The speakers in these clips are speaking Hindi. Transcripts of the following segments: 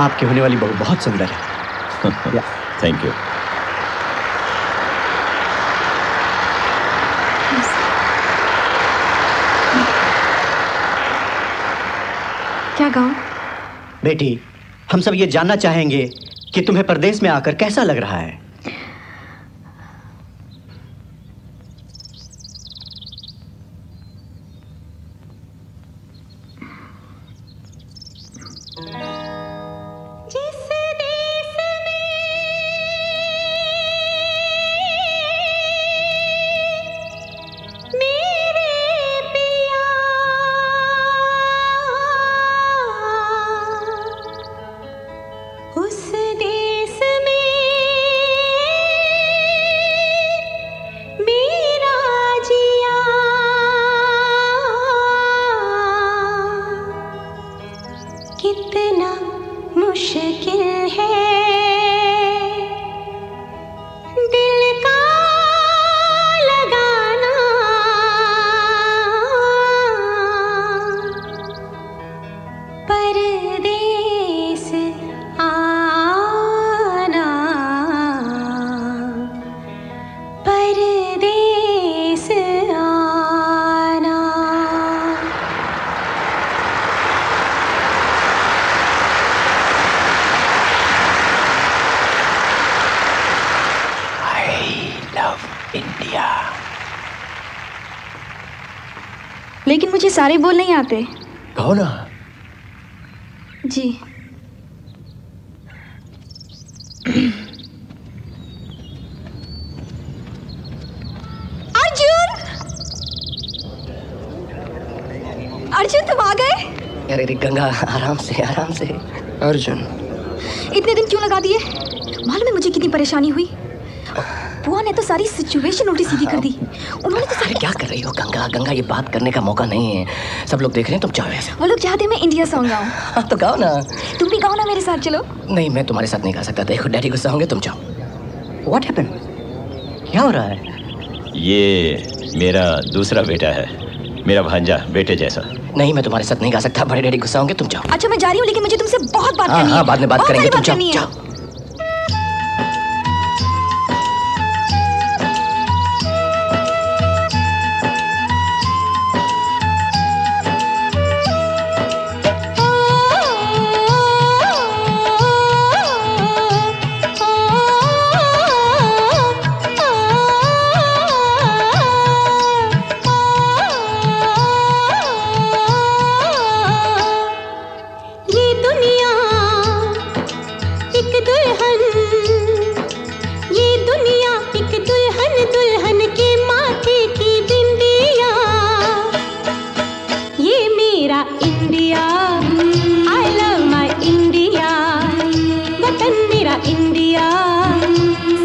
आपकी होने वाली बहू बहुत सुंदर है। थैंक यू क्या गाँव बेटी हम सब ये जानना चाहेंगे कि तुम्हें प्रदेश में आकर कैसा लग रहा है? मुश्किल है। लेकिन मुझे सारे बोल नहीं आते। कहो ना। जी। अर्जुन! अर्जुन तुम आ गए? अरे अरे गंगा आराम से आराम से। अर्जुन। इतने दिन क्यों लगा दिए? मालूम है मुझे कितनी परेशानी हुई। बुआ ने तो सारी सिचुएशन उल्टी सीधी कर दी। उन्होंने तो अरे क्या कर रही हो? गंगा गंगा ये बात करने का मौका नहीं है। सब लोग देख रहे हैं तुम जाओ ऐसा। वो लोग चाहते मैं इंडिया सॉन्ग गाऊं। हाँ तो गाओ ना। तुम भी गाओ ना मेरे साथ चलो। नहीं मैं तुम्हारे साथ नहीं गा सकता। देखो डैडी गुस्सा होंगे तुम जाओ। व्हाट हैपन क्या हो रहा है? ये मेरा दूसरा बेटा है। मेरा भांजा बेटे जैसा। नहीं मैं तुम्हारे साथ नहीं गा सकता। बड़े डैडी गुस्सा होंगे तुम जाओ। अच्छा मैं जा रही हूँ लेकिन मुझे तुमसे बहुत बात हाँ करनी हाँ है। बाद में बात करेंगे। सारी तुम जाओ। मेरा India I love my India वतन मेरा इंडिया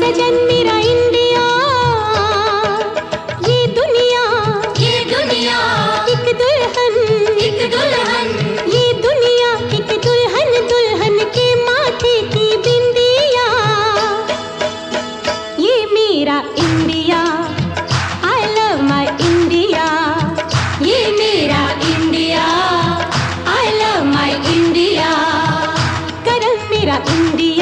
सजन मेरा इंडिया ये दुनिया ये दुनिया एक दुल्हन एक दुल्हन ये दुनिया एक दुल्हन दुल्हन के माथे की बिंदिया ये मेरा इंडिया 兄弟。